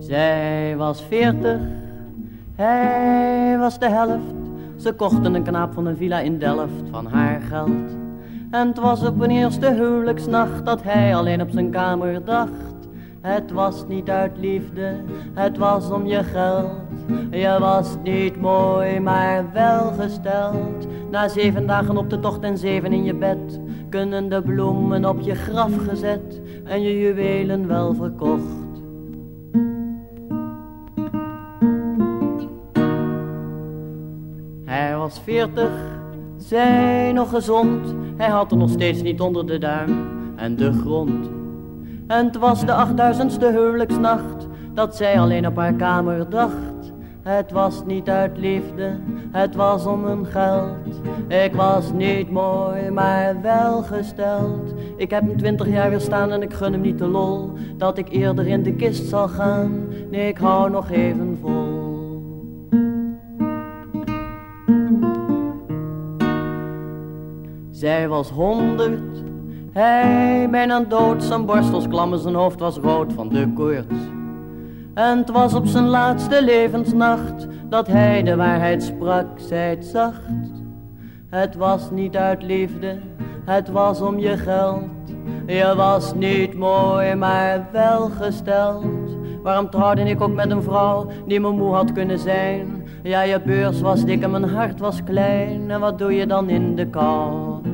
Zij was veertig, hij was de helft. Ze kochten een knaap van een villa in Delft van haar geld. En het was op een eerste huwelijksnacht dat hij alleen op zijn kamer dacht. Het was niet uit liefde, het was om je geld. Je was niet mooi, maar welgesteld. Na zeven dagen op de tocht en zeven in je bed, kunnen de bloemen op je graf gezet en je juwelen wel verkocht. Hij was veertig, zij nog gezond, hij had er nog steeds niet onder de duim en de grond. En het was de achtduizendste huwelijksnacht dat zij alleen op haar kamer dacht. Het was niet uit liefde, het was om een geld. Ik was niet mooi, maar welgesteld. Ik heb hem twintig jaar weer staan en ik gun hem niet de lol. Dat ik eerder in de kist zal gaan, nee ik hou nog even vol. Zij was honderd, hij bijna dood. Zijn borstels klam zijn hoofd was rood van de koorts. En het was op zijn laatste levensnacht dat hij de waarheid sprak, zei zacht. Het was niet uit liefde, het was om je geld. Je was niet mooi, maar welgesteld. Waarom trouwde ik ook met een vrouw die me moe had kunnen zijn? Ja, je beurs was dik en mijn hart was klein. En wat doe je dan in de kou?